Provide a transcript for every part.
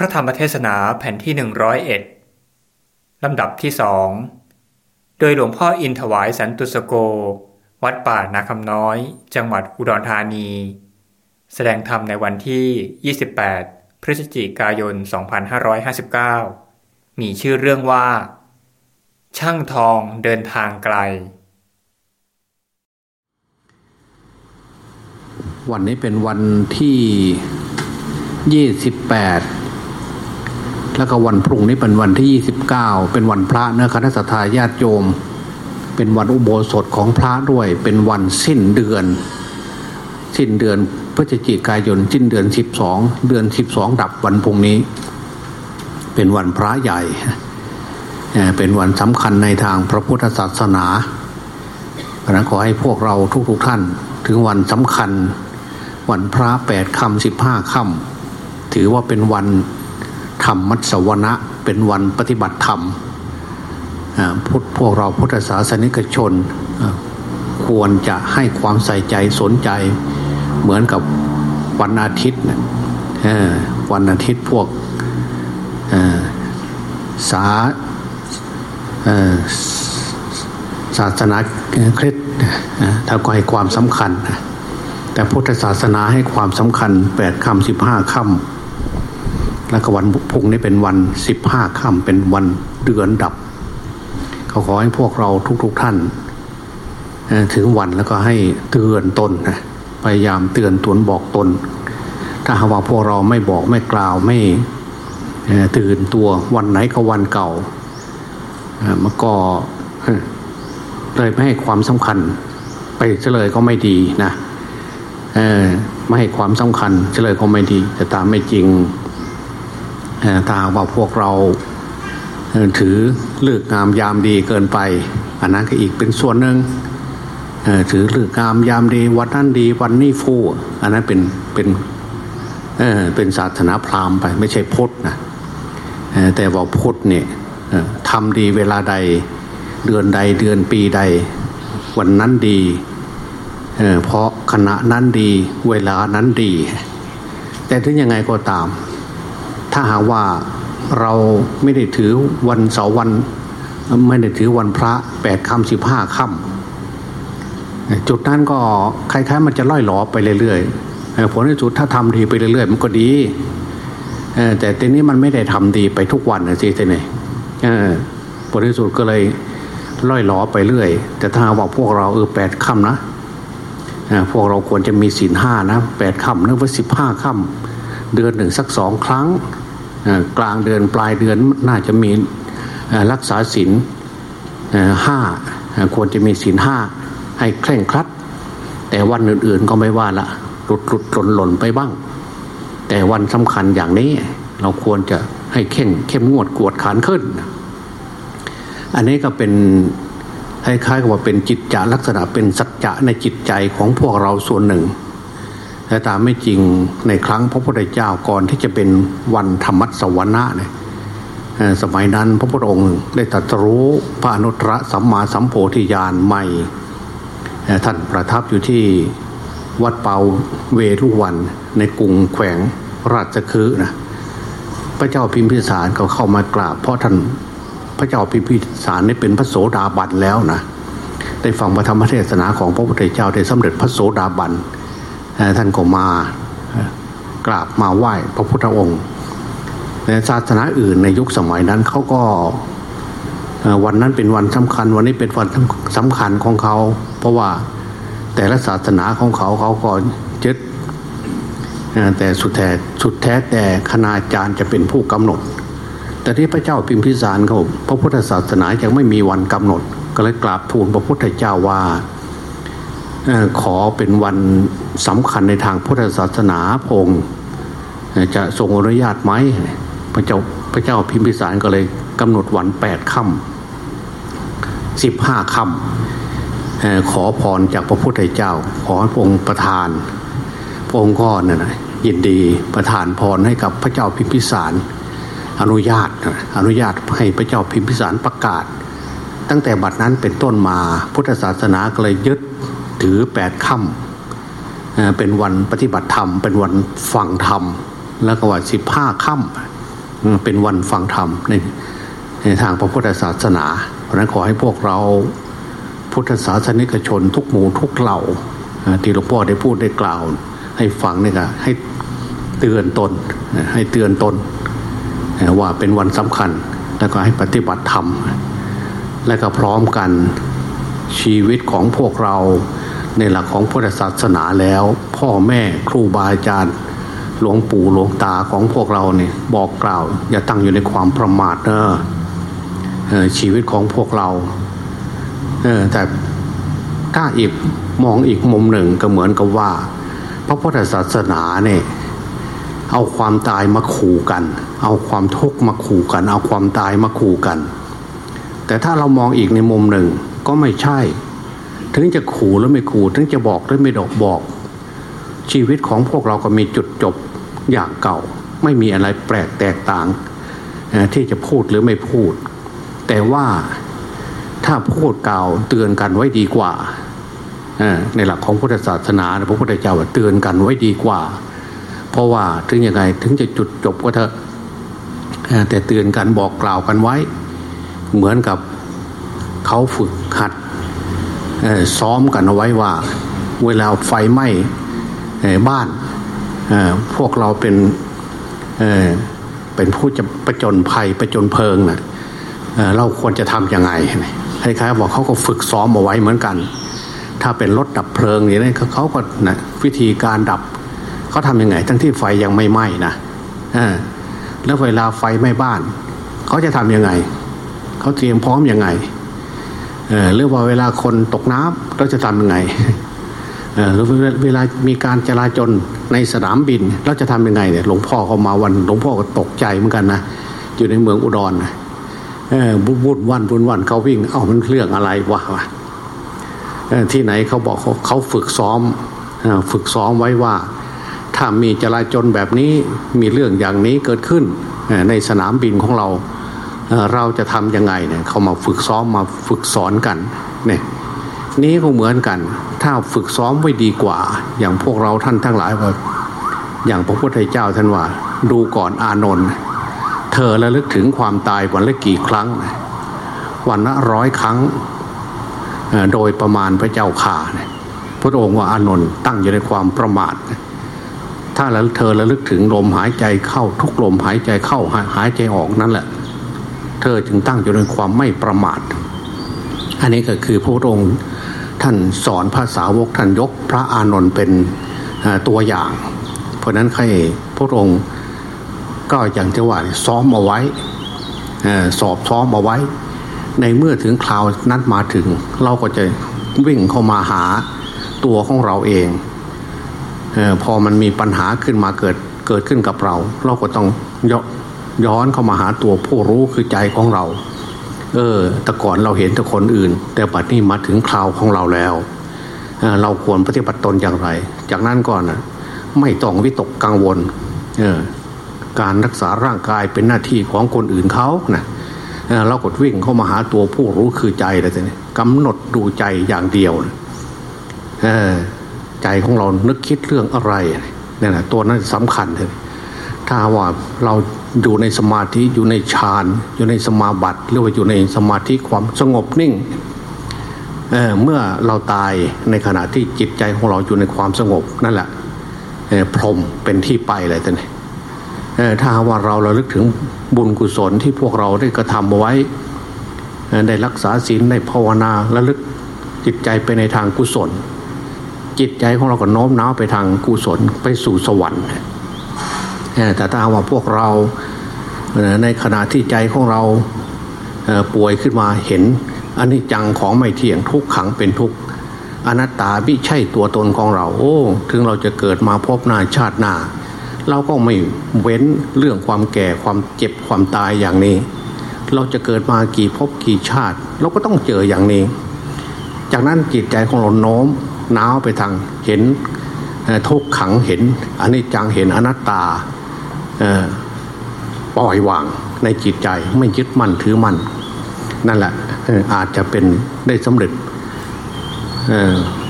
พระธรรมเทศนาแผ่นที่ 101 ลำดับที่สองโดยหลวงพ่ออินถวายสันตุสโก วัดป่านาคำน้อย จังหวัดอุดรธานี แสดงธรรมในวันที่ 28 พฤศจิกายน 2559 มีชื่อเรื่องว่า ช่างทองเดินทางไกล วันนี้เป็นวันที่ยี่สิบ แล้วก็วันพรุ่งนี้เป็นวันที่ยี่สิบเก้าเป็นวันพระเนื้อคณะสัตยาติโยม เป็นวันอุโบสถของพระด้วย เป็นวันสิ้นเดือน สิ้นเดือนพฤศจิกายนสิ้นเดือนสิบสองเดือนสิบสองดับวันพรุ่งนี้ เป็นวันพระใหญ่ เป็นวันสำคัญในทางพระพุทธศาสนาเพราะนั้นขอให้พวกเราทุกๆทท่าน ถึงวันสำคัญ วันพระแปดคำสิบห้าคำถือว่าเป็นวัน ธรรมมัสวนะเป็นวันปฏิบัติธรรมพุทธพวกเราพุทธศาสนิกชนควรจะให้ความใส่ใจสนใจเหมือนกับวันอาทิตย์วันอาทิตย์พวกสาศาสนาคริสต์ถ้าก็ให้ความสำคัญ แต่พุทธศาสนาให้ความสำคัญแปดคำสิบห้าคำ แล้วก็วันพุ่งนี้เป็นวันสิบห้าค่ำเป็นวันเดือนดับ เขาขอให้พวกเราทุกๆทท่าน ถึงวันแล้วก็ให้เตือนตนนะพยายามเตือนตนบอกตน ถ้าหากว่าพวกเราไม่บอกไม่กล่าวไม่ตื่นตัววันไหนก็วันเก่ามันก็เลยไม่ให้ความสำคัญ ไปเฉลยก็ไม่ดีนะไม่ให้ความสำคัญเฉลยก็ไม่ดีแต่ตามไม่จริง ถ้าว่าพวกเราถือเลือกงามยามดีเกินไป อันนั้นก็อีกเป็นส่วนหนึ่งถือเลือกงามยามดีวันนั้นดีวันนี้ฟูอันนั้นเป็นเป็นเเป็นศาสนาพราหมณ์ไป ไม่ใช่พุทธนะแต่ว่าพุทธเนี่ยทำดีเวลาใดเดือนใดเดือนปีใด วันนั้นดีเพราะขณะนั้นดีเวลานั้นดี แต่ถึงยังไงก็ตาม ถ้าหากว่าเราไม่ได้ถือวันเสาร์วัน ไม่ได้ถือวันพระแปดค่ำสิบห้าค่ำจุดนั้นก็คล้ายๆมันจะล่อยหลอไปเรื่อยๆผลในสุดถ้าทำดีไปเรื่อยๆ มันก็ดีแต่ทีนี้มันไม่ได้ทำดีไปทุกวันนะสิท่านนี่ผลในสุดก็เลยล่อยหลอไปเรื่อย แต่ถ้าว่าพวกเราเออแปดค่ำนะพวกเราควรจะมีศีลห้านะแปดค่ำนึกว่าสิบห้าค่ำ เดือนหนึ่งสักสองครั้งกลางเดือนปลายเดือนน่าจะมีรักษาศีลห้าควรจะมีศีลห้าให้เคร่งครัด แต่วันอื่นๆก็ไม่ว่าละหลุดหลุดหล่นหล่นไปบ้าง แต่วันสำคัญอย่างนี้เราควรจะให้เข้มเข้มงวดกวดขันขึ้น อันนี้ก็เป็นคล้ายๆกับว่าเป็นจิตจะลักษณะเป็นสัจจะในจิตใจของพวกเราส่วนหนึ่ง แต่ตามไม่จริงในครั้งพระพุทธเจ้าก่อนที่จะเป็นวันธรรมัสวรรณะเนี่ยสมัยนั้นพระพุทธองค์ได้ตรัสรู้พระอนุตตรสัมมาสัมโพธิญาณใหม่ ท่านประทับอยู่ที่วัดเปาเวรุวันในกรุงแขวงราชคฤห์นะพระเจ้าพิมพิสารก็เข้ามากราบเพราะท่านพระเจ้าพิมพิสารนี่เป็นพระโสดาบันแล้วนะได้ฟังพระธรรมเทศนาของพระพุทธเจ้าได้สำเร็จพระโสดาบัน ท่านก็มากราบมาไหว้พระพุทธองค์ ในศาสนาอื่นในยุคสมัยนั้นเขาก็วันนั้นเป็นวันสำคัญ วันนี้เป็นวันสำคัญของเขา เพราะว่าแต่ละศาสนาของเขาเขาก็ยึดแต่สุดแท้สุดแท้แต่คณาจารย์จะเป็นผู้กำหนด แต่ที่พระเจ้าพิมพิสารเขาพระพุทธศาสนายังไม่มีวันกำหนด ก็เลยกราบทูลพระพุทธเจ้าว่า ขอเป็นวันสำคัญในทางพุทธศาสนาพงจะทรงอนุญาตไหมพระเจ้าพระเจ้าพิมพิสารก็เลยกำหนดวันแปดค่ำสิบห้าค่ำขอพรจากพระพุทธเจ้า ขอพระองค์ประทานพระองค์ก็นั่นยินดีประทานพรให้กับพระเจ้าพิมพิสาร อนุญาตอนุญาตให้พระเจ้าพิมพิสารประกาศ ตั้งแต่บัดนั้นเป็นต้นมาพุทธศาสนาก็เลยยึด ถือแปดค่ำเป็นวันปฏิบัติธรรม เป็นวันฟังธรรม แล้วก็วันสิบห้าค่ำเป็นวันฟังธรรมในในทางพระพุทธศาสนา เพราะนั้นขอให้พวกเราพุทธศาสนิกชนทุกหมู่ทุกเหล่าที่หลวงพ่อได้พูดได้กล่าว ให้ฟังนี่ก็ให้เตือนตนให้เตือนตน ว่าเป็นวันสำคัญแล้วก็ให้ปฏิบัติธรรม และก็พร้อมกันชีวิตของพวกเรา ในหลักของพุทธศาสนาแล้ว พ่อแม่ครูบาอาจารย์ หลวงปู่หลวงตาของพวกเราเนี่ยบอกกล่าว อย่าตั้งอยู่ในความประมาทเนอะชีวิตของพวกเราเออแต่ถ้าอีกมองอีกมุมหนึ่งก็เหมือนกับว่า พระพุทธศาสนาเนี่ยเอาความตายมาขู่กัน เอาความทุกข์มาขู่กัน เอาความตายมาขู่กัน แต่ถ้าเรามองอีกในมุมหนึ่งก็ไม่ใช่ ถึงจะขู่หรือไม่ขู่ถึงจะบอกหรือไม่ดอกบอก ชีวิตของพวกเราก็มีจุดจบอย่างเก่า ไม่มีอะไรแปลกแตกต่าง ที่จะพูดหรือไม่พูด แต่ว่าถ้าพูดกล่าวเตือนกันไว้ดีกว่าในหลักของพุทธศาสนาพระพุทธเจ้าเตือนกันไว้ดีกว่า เพราะว่าถึงยังไงถึงจะจุดจบก็เถอะแต่เตือนกันบอกกล่าวกันไว้ เหมือนกับเขาฝึกหัด ซ้อมกันเอาไว้ว่า เวลาไฟไหม้บ้านพวกเราเป็นเป็นผู้จะประจนภัยประจนเพลิงนะ่ะเราควรจะทำยังไงคล้ายๆบอกเขาก็ฝึกซ้อมเอาไว้เหมือนกัน ถ้าเป็นรถดับเพลิงอย่างนี้เขาก็นะวิธีการดับเขาทำยังไง ทั้งที่ไฟยังไม่ไหม้นะแล้วเวลาไฟไหม้บ้านเขาจะทำยังไงเขาเตรียมพร้อมยังไง หรือว่าเวลาคนตกน้ำเราจะทำยังไงหรือเวลามีการจราจรในสนามบินเราจะทำยังไงเนี่ยหลวงพ่อเขามาวันหลวงพ่อก็ตกใจเหมือนกันนะอยู่ในเมืองอุดรนะบุญวันบุญวันเขาวิ่ง เอ้ามันเรื่องอะไรวะวะที่ไหนเขาบอกเขาเขาฝึกซ้อมฝึกซ้อมไว้ว่า ถ้ามีจราจรแบบนี้มีเรื่องอย่างนี้เกิดขึ้นในสนามบินของเรา เราจะทำยังไงเนี่ยเขามาฝึกซ้อมมาฝึกสอนกันเนี่ยนี้ก็เหมือนกัน ถ้าฝึกซ้อมไว้ดีกว่า อย่างพวกเราท่านทั้งหลายว่าอย่างพระพุทธเจ้าท่านว่า ดูก่อนอานนท์เธอระลึกถึงความตายวันละกี่ครั้ง วันละร้อยครั้ง โดยประมาณพระเจ้าข่าพระองค์ว่าอานนท์ตั้งอยู่ในความประมาท ถ้าแล้วเธอระลึกถึงลมหายใจเข้าทุกลมหายใจเข้าหายใจออกนั่นแหละ เธอจึงตั้งอยู่ในความไม่ประมาท อันนี้ก็คือพระองค์ท่านสอนภาษาวกท่านยกพระอานนท์เป็นตัวอย่าง เพราะนั้นใครพระองค์ก็อย่างที่ว่าซ้อมเอาไว้สอบซ้อมเอาไว้ ในเมื่อถึงคราวนั้นมาถึง เราก็จะวิ่งเข้ามาหาตัวของเราเองอพอมันมีปัญหาขึ้นมาเกิดเกิดขึ้นกับเรา เราก็ต้องย้ ย้อนเข้ามาหาตัวผู้รู้คือใจของเรา เออ แต่ก่อนเราเห็นแต่คนอื่น แต่บัดนี้มาถึงคราวของเราแล้วเเราควรปฏิบัติตนอย่างไร จากนั้นก่อนนะไม่ต้องวิตกกังวล เออ การรักษาร่างกายเป็นหน้าที่ของคนอื่นเขานะเรากดวิ่งเข้ามาหาตัวผู้รู้คือใจเลยทีนี้กำหนดดูใจอย่างเดียวเออใจของเรานึกคิดเรื่องอะไรนี่แหละตัวนั้นสำคัญเลย ถ้าว่าเราอยู่ในสมาธิอยู่ในฌานอยู่ในสมาบัติหรือว่าอยู่ในสมาธิความสงบนิ่งเเมื่อเราตายในขณะที่จิตใจของเราอยู่ในความสงบนั่นแหละพรมเป็นที่ไปเลยท่านถ้าว่าเราเราลึกถึงบุญกุศลที่พวกเราได้กระทำเอาไว้ได้รักษาศีลได้ภาวนาและลึกจิตใจไปในทางกุศล จิตใจของเราก็โน้มน้าวไปทางกุศลไปสู่สวรรค์ แต่ถ้าว่าพวกเราในขณะที่ใจของเราป่วยขึ้นมาเห็นอันนี้จังของไม่เที่ยงทุกขังเป็นทุกอนัตตาไม่ใช่ตัวตนของเรา โอ้ ถึงเราจะเกิดมาพบหน้าชาติหน้า เราก็ไม่เว้นเรื่องความแก่ความเจ็บความตายอย่างนี้ เราจะเกิดมากี่ภพกี่ชาติ เราก็ต้องเจออย่างนี้ จากนั้นจิตใจของเราโน้มน้าวไปทางเห็นทุกขังเห็นอันนี้จังเห็นอนัตตา ปล่อยวางในจิตใจไม่ยึดมั่นถือมั่นนั่นแหละอาจจะเป็นได้สำเร็จ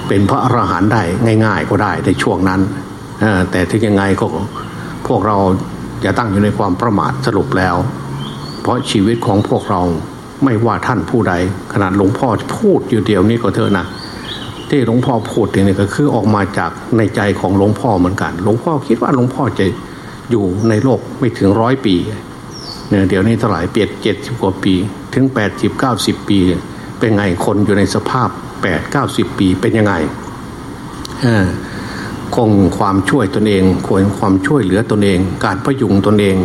เป็นพระอรหันต์ได้ง่าย ๆ ก็ได้ในช่วงนั้นแต่ถึงยังไงก็พวกเราอย่าตั้งอยู่ในความประมาทสรุปแล้ว เพราะชีวิตของพวกเราไม่ว่าท่านผู้ใด ขนาดหลวงพ่อพูดอยู่เดียวนี้ก็เถอะนะที่หลวงพ่อพูดเนี่ยก็คือออกมาจากในใจของหลวงพ่อเหมือนกัน หลวงพ่อคิดว่าหลวงพ่อจะ อยู่ในโลกไม่ถึงร้อยปีเนี่ยเดี๋ยวนี้เท่าไหร่เปลี่ยนเจ็ดสิบกว่าปี ถึงแปดสิบเก้าสิบปี เป็นไงคนอยู่ในสภาพแปดเก้าสิบปีเป็นยังไงคงความช่วยตนเองควรความช่วยเหลือตนเอง การประยุงตนเอง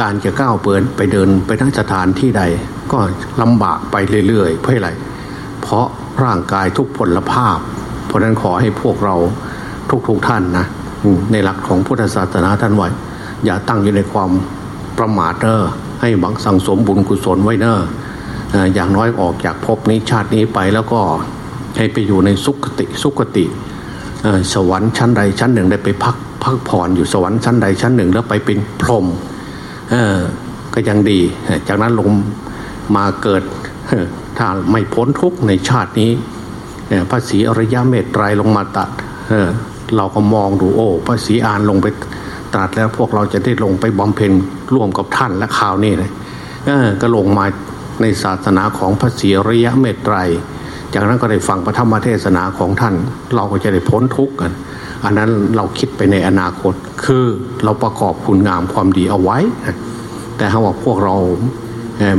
การจะก้าวเปิดไปเดินไปนั่งสถานที่ใด ก็ลำบากไปเรื่อยๆ เพราะอะไร เพราะร่างกายทุกพลภาพ เพราะนั้นขอให้พวกเราทุกๆทท่านนะในหลักของพุทธศาสนาท่านไว้ อย่าตั้งอยู่ในความประมาทเนอให้บังสังสมบุญกุศลไว้เนออย่างน้อยออกจากภพนี้ชาตินี้ไปแล้วก็ให้ไปอยู่ในสุขติสุขติสวรรค์ชั้นใดชั้นหนึ่งได้ไปพักพักผ่อนอยู่สวรรค์ชั้นใดชั้นหนึ่งแล้วไปเป็นพรหมก็ยังดี จากนั้นลงมาเกิดถ้าไม่พ้นทุกในชาตินี้พระศรีอริยเมตไตรลงมาตัดเเราก็มองดูโอ้พระศรีอานลงไป ตรัสแล้วพวกเราจะได้ลงไปบำเพ็ญร่วมกับท่านและข่าวนี้เลยก็ลงมาในศาสนาของพระศรีริยเมตไตร จากนั้นก็ได้ฟังพระธรรมเทศนาของท่าน เราก็จะได้พ้นทุกข์กัน อันนั้นเราคิดไปในอนาคต คือเราประกอบคุณงามความดีเอาไว้ แต่ถ้าว่าพวกเรา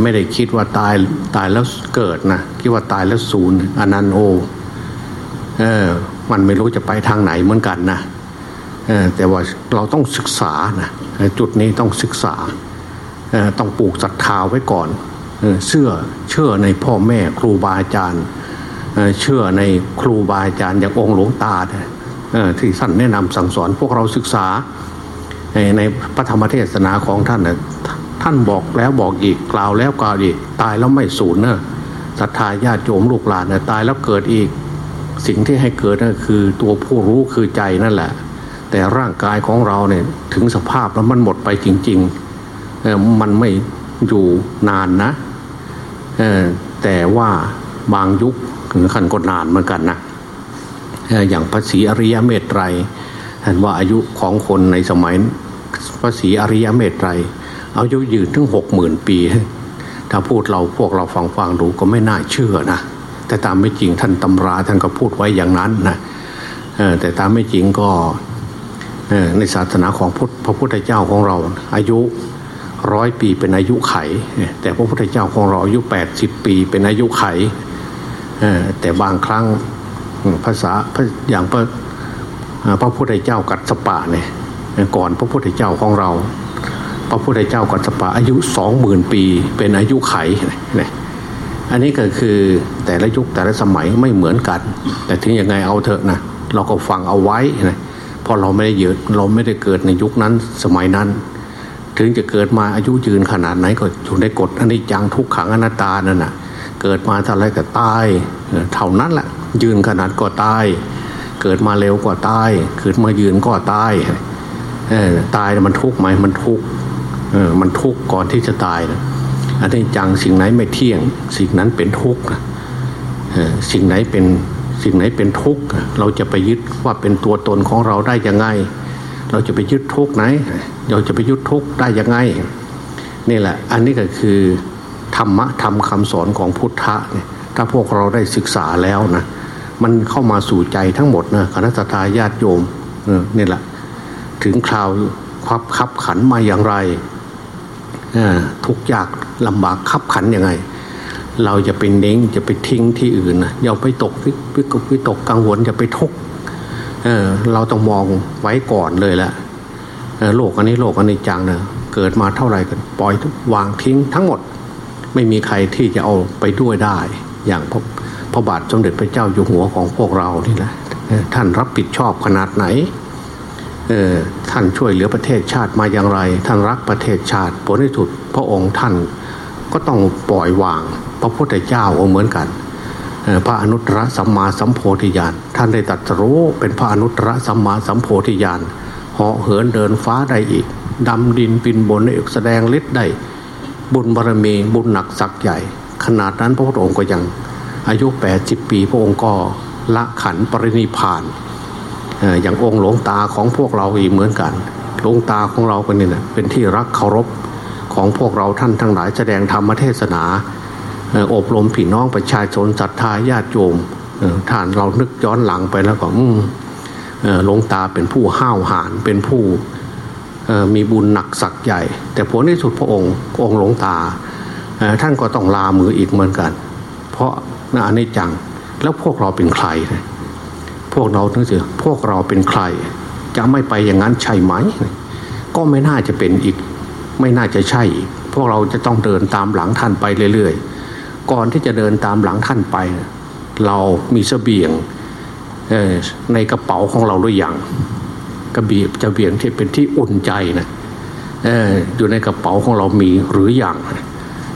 ไม่ได้คิดว่าตายตายแล้วเกิดนะคิดว่าตายแล้วศูนย์อันนั้นโอเออมันไม่รู้จะไปทางไหนเหมือนกันนะ แต่ว่าเราต้องศึกษานะจุดนี้ต้องศึกษาต้องปลูกศรัทธาไว้ก่อนเชื่อเชื่อในพ่อแม่ครูบาอาจารย์เชื่อในครูบาอาจารย์อย่างองค์หลวงตาที่ท่านแนะนำสั่งสอนพวกเราศึกษาในพระธรรมเทศนาของท่านท่านบอกแล้วบอกอีกกล่าวแล้วกล่าวอีกตายแล้วไม่สูญเนอะศรัทธาญาติโยมลูกหลานนะตายแล้วเกิดอีก สิ่งที่ให้เกิดนั่นคือตัวผู้รู้คือใจนั่นแหละ แต่ร่างกายของเราเนี่ยถึงสภาพแล้วมันหมดไปจริงๆมันไม่อยู่นานนะแต่ว่าบางยุคถึงขั้นก็นานเหมือนกันนะอย่างพระศรีอริยเมตไตรเห็นว่าอายุของคนในสมัยพระศรีอริยเมตไตรอายุยืนถึงหกหมื่นปี ถ้าพูดเราพวกเราฟังฟังดูก็ไม่น่าเชื่อนะแต่ตามไม่จริงท่านตำราท่านก็พูดไว้อย่างนั้นนะแต่ตามไม่จริงก็ ในศาสนาของพระพุทธเจ้าของเราอายุร้อยปีเป็นอายุไข แต่พระพุทธเจ้าของเราอายุแปดสิบปีเป็นอายุไข แต่บางครั้งภาษาอย่างพระพระพุทธเจ้ากัดสปะเนี่ยก่อนพระพุทธเจ้าของเรา พระพุทธเจ้ากัดสปะอายุสองหมื่นปีเป็นอายุไขเนี่ยอันนี้ก็คือแต่ละยุคแต่ละสมัยไม่เหมือนกัน แต่ถึงยังไงเอาเถอะนะเราก็ฟังเอาไว้นะ ราะเราไม่ได้เยอะเราไม่ได้เกิดในยุคนั้นสมัยนั้น ถึงจะเกิดมาอายุยืนขนาดไหนก็อยู่ในกฎอันนี้จังทุกขังอนัตตานั่นน่ะเกิดมาเท่าไรก็ตายเท่านั้นแหละยืนขนาดก็ตาย เกิดมาเร็วก็ตายเกิดมายืนก็ตายตายมันทุกข์ไหมมันทุกข์มันทุกข์ก่อนที่จะตายนะอันนี้จังสิ่งไหนไม่เที่ยง สิ่งนั้นเป็นทุกข์สิ่งไหนเป็น สิ่งไหนเป็นทุกข์เราจะไปยึดว่าเป็นตัวตนของเราได้ยังไง เราจะไปยึดทุกข์ไหน เราจะไปยึดทุกข์ได้ยังไงนี่แหละ อันนี้ก็คือธรรมะธรรมคำสอนของพุทธะถ้าพวกเราได้ศึกษาแล้วนะมันเข้ามาสู่ใจทั้งหมดนะคณะทาญาติโยมนี่แหละ ถึงคราวคับขับขันมาอย่างไรทุกยากลำบากขับขันยังไง เราจะไปเน้งจะไปทิ้งที่อื่นนะอย่าไปตกวิกวิตกกังวลจะไปทุกเเราต้องมองไว้ก่อนเลยแหละโลกอันนี้โลกอันนี้จังเนะเกิดมาเท่าไหร่กันปล่อยวางทิ้งทั้งหมด ไม่มีใครที่จะเอาไปด้วยได้ อย่างพระพระบาทสมเด็จพระเจ้าอยู่หัวของพวกเรานี่แหละท่านรับผิดชอบขนาดไหนท่านช่วยเหลือประเทศชาติมาอย่างไร ท่านรักประเทศชาติผลที่สุดพระองค์ท่านก็ต้องปล่อยวาง พระพุทธเจ้าเหมือนกัน พระอนุตตรสัมมาสัมโพธิญาณท่านได้ตัดรู้เป็นพระอนุตตรสัมมาสัมโพธิญาณเหาะเหินเดินฟ้าได้อีกดำดินปินบนแสดงฤทธิ์ได้ บุญบารมีบุญหนักสักใหญ่ ขนาดนั้นพระพุทธองค์ก็ยังอายุแปดสิบปีพระองค์ก็ละขันปรินิพานอย่างองค์หลวงตาของพวกเราอีกเหมือนกันหลวงตาของเราคนนี้นะเป็นที่รักเคารพของพวกเราท่านทั้งหลายแสดงธรรมเทศนา อบรมพี่น้องประชาชนศรัทธาญาติโยมท่านเรานึกย้อนหลังไปแล้วก็หลวงตาเป็นผู้ห้าวหาญเป็นผู้มีบุญหนักสักใหญ่ แต่ผลที่สุดพระองค์องค์หลวงตาท่านก็ต้องลามืออีกเหมือนกัน เพราะนะอันนี้จังแล้วพวกเราเป็นใคร พวกเราทั้งสิ้นพวกเราเป็นใคร จะไม่ไปอย่างนั้นใช่ไหม ก็ไม่น่าจะเป็นอีก ไม่น่าจะใช่ พวกเราจะต้องเดินตามหลังท่านไปเรื่อยๆ ก่อนที่จะเดินตามหลังท่านไป เรามีเสบียงในกระเป๋าของเราหรือยังกระเบียบจะเบียงที่เป็นที่อุ่นใจนะอยู่ในกระเป๋าของเรามีหรืออยัง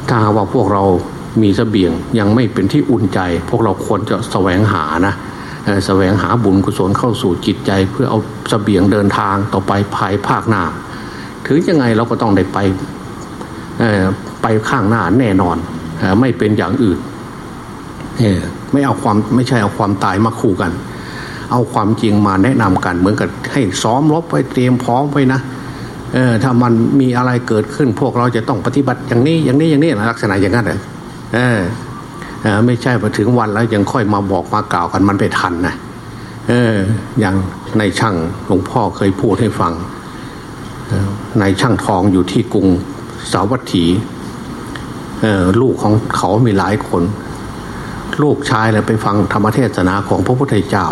ถ้าว่าพวกเรามีเสบียงยังไม่เป็นที่อุ่นใจ พวกเราควรจะแสวงหานะแสวงหาบุญกุศลเข้าสู่จิตใจ เพื่อเอาเสบียงเดินทางต่อไปภายภาคหน้า ถึงยังไงเราก็ต้องได้ไปไปข้างหน้าแน่นอน ไม่เป็นอย่างอื่นไม่เอาความไม่ใช่เอาความตายมาคู่กัน เอาความจริงมาแนะนำกัน เหมือนกับให้ซ้อมรบไว้เตรียมพร้อมไว้นะเออถ้ามันมีอะไรเกิดขึ้นพวกเราจะต้องปฏิบัติอย่างนี้อย่างนี้อย่างนี้ลักษณะอย่างนั้นเลยเออเออไม่ใช่พอถึงวันแล้วยังค่อยมาบอกมากล่าวกันมันไปทันนะเอออย่างในช่างหลวงพ่อเคยพูดให้ฟังในช่างทองอยู่ที่กรุงสาวัตถี ลูกของเขามีหลายคน ลูกชายเลยไปฟังธรรมเทศนาของพระพุทธเจ้า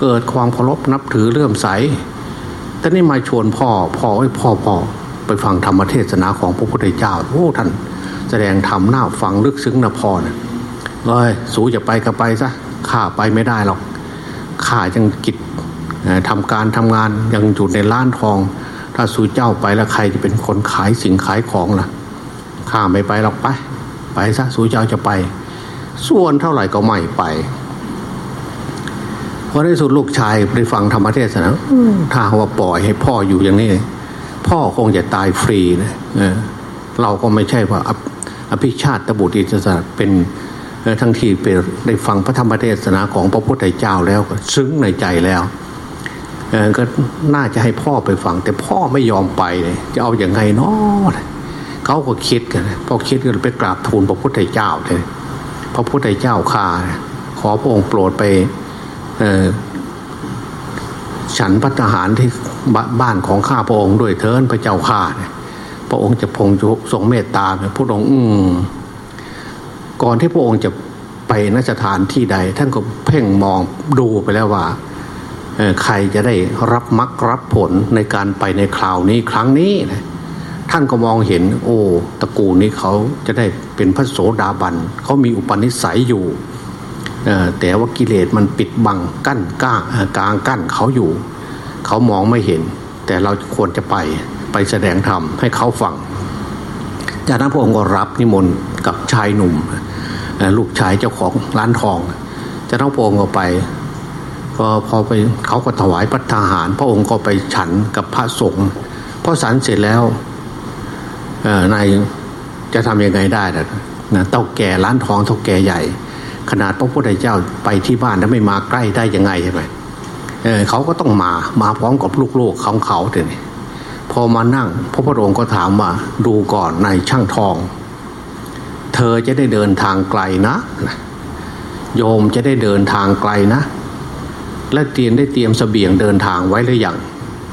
เกิดความเคารพนับถือเลื่อมใสแต่นี่มาชวนพ่อพ่อไอ้พ่อพ่อไปฟังธรรมเทศนาของพระพุทธเจ้าโอ้ท่านแสดงธรรมหน้าฟังลึกซึ้งนะพ่อเนี่ยเอ้ยสูจะไปก็ไปซะข้าไปไม่ได้หรอกข้ายังกิจทำการทำงานยังอยู่ในร้านทอง ถ้าสูเจ้าไปแล้วใครจะเป็นคนขายสิ่งขายของล่ะ ข้าไม่ไปหรอกไป ไปซะสูเจ้าจะไป ส่วนเท่าไหร่ก็ไม่ไปพอในสุดลูกชายได้ฟังธรรมเทศนาถ้าว่าปล่อยให้พ่ออยู่อย่างนี้ พ่อคงจะตายฟรีนะเราก็ไม่ใช่ว่าอภิชาติตบุตรอิสระเป็นทั้งที่ไปได้ฟังพระธรรมเทศนาของพระพุทธเจ้าแล้วซึ้งในใจแล้วก็น่าจะให้พ่อไปฟัง แต่พ่อไม่ยอมไปจะเอาอย่างไงเนาะ เขาก็คิดกันพอคิดก็ไปกราบทูลพระพุทธเจ้าเลยพระพุทธเจ้าข่าขอพระองค์โปรดไปฉันพัฒหารที่บ้านของข้าพระองค์ด้วยเทินพระเจ้าข่าพระองค์จะพงทรงเมตตาพระองค์อืก่อนที่พระองค์จะไปนสถานที่ใด ท่านก็เพ่งมองดูไปแล้วว่าใครจะได้รับมรรครับผลในการไปในคราวนี้ครั้งนี้นะ ท่านก็มองเห็น โอ้ตระกูลนี้เขาจะได้เป็นพระโสดาบันเขามีอุปนิสัยอยู่แต่ว่ากิเลสมันปิดบังกั้นก้ากลางกั้นเขาอยู่ เขามองไม่เห็น แต่เราควรจะไปไปแสดงธรรมให้เขาฟังจากนั้นพระองค์ก็รับนิมนต์กับชายหนุ่มลูกชายเจ้าของร้านทองจากนั้นพระองค์ก็ไปพอพอไปเขาก็ถวายพัฒหาร พระองค์ก็ไปฉันกับพระสงฆ์พอฉันเสร็จแล้ว นายจะทำยังไงได้นะเต้าแก่ร้านทองเต้าแก่ใหญ่ ขนาดพระพุทธเจ้าไปที่บ้านแล้วไม่มาใกล้ได้ยังไงใช่ไหมเเขาก็ต้องมามาพร้อมกับลูกๆของเขาเถอะพอมานั่ง พระพุทธองค์ก็ถามว่าดูก่อนในช่างทอง เธอจะได้เดินทางไกลนะ โยมจะได้เดินทางไกลนะ และเตรียมได้เตรียมสเสบียงเดินทางไว้หรือยัง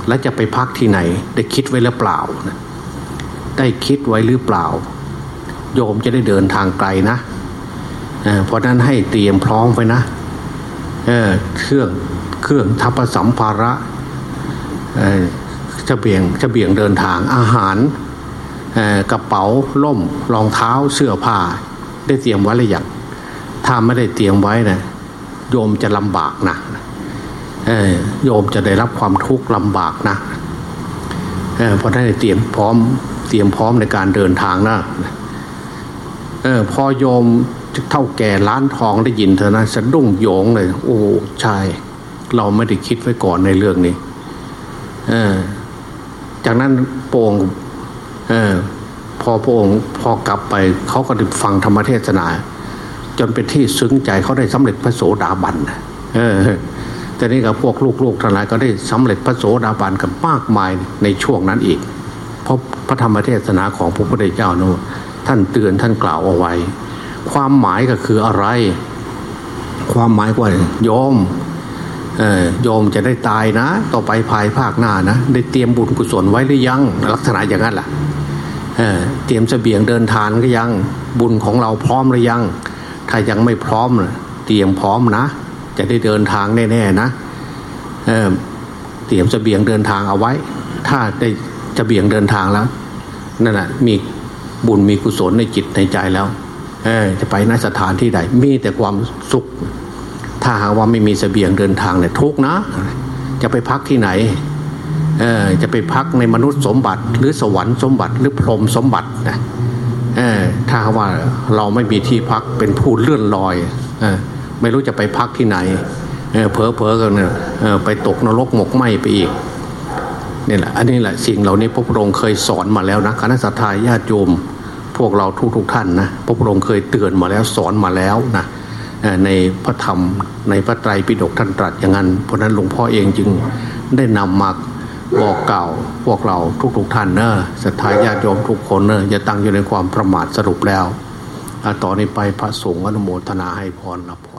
และจะไปพักที่ไหนได้คิดไว้หรือเปล่า ได้คิดไว้หรือเปล่า โยมจะได้เดินทางไกลนะเพราะนั้นให้เตรียมพร้อมไว้นะเเครื่องเครื่องทัพสัมภาระจะเบี่ยงจะเบี่ยงเดินทางอาหารกระเป๋าล่มรองเท้าเสื้อผ้า ได้เตรียมไว้หรือยังถ้าไม่ได้เตรียมไว้นะโยมจะลำบากนะโยมจะได้รับความทุกข์ลำบากนะเพราะนั้นเตรียมพร้อม เตรียมพร้อมในการเดินทางนะพอโยมเท่าแก่ล้านทองได้ยินเธอนะสะดุ้งโยงเลย โอ้ชายเราไม่ได้คิดไว้ก่อนในเรื่องนี้เออจากนั้นโป่งเออพอพระองค์พอกลับไปเขาก็ได้ฟังธรรมเทศนา จนเป็นที่ซึ้งใจเขาได้สำเร็จพระโสดาบันเออแต่นี่กับพวกลูกๆทั้งหลายก็ได้สำเร็จพระโสดาบันกันมากมายในช่วงนั้นอีก พราะพระธรรมเทศนาของพระพุทธเจ้านะท่านเตือนท่านกล่าวเอาไว้ ความหมายก็คืออะไร ความหมายว่าโยมออโยมจะได้ตายนะ ต่อไปภายภาคหน้านะ ได้เตรียมบุญกุศลไว้หรือยัง ลักษณะอย่างนั้นแหละเเตรียมเสบียงเดินทางหรือยังบุญของเราพร้อมหรือยัง ถ้ายังไม่พร้อมเตรียมพร้อมนะ จะได้เดินทางแน่ๆนะเเตรียมเสบียงเดินทางเอาไว้ ถ้าได้ จะเบี่ยงเดินทางแล้วนั่นแหะมีบุญมีกุศลในจิตในใจแล้ว เออจะไปนสถานที่ใด มีแต่ความสุข ถ้าหากว่าไม่มีเสบียงเดินทางเนี่ยทุกนะ จะไปพักที่ไหน เออจะไปพักในมนุษย์สมบัติ หรือสวรรค์สมบัติ หรือพรหมสมบัตินะเออถ้าว่าเราไม่มีที่พักเป็นผู้เลื่อนลอยเออไม่รู้จะไปพักที่ไหนเออเพอเพอกันเนี่ยไปตกนรกหมกไหมไปอีก นี่แหละอันนี้แหละสิ่งเหล่านี้พระพุทธองค์เคยสอนมาแล้วนะคณะสัตยาญาติโยม พวกเราทุกทุกท่านนะพระพุทธองค์เคยเตือนมาแล้วสอนมาแล้วนะในพระธรรมในพระไตรปิฎกท่านตรัสอย่างนั้น เพราะนั้นหลวงพ่อเองจึงได้นำมาบอกกล่าวพวกเราทุกๆทท่านเนอะศรัทธาญาติโยมทุกคนเนอะอย่าตั้งอยู่ในความประมาทสรุปแล้วต่อนนี้ไปพระสงฆ์อนุโมทนาให้พรรับพ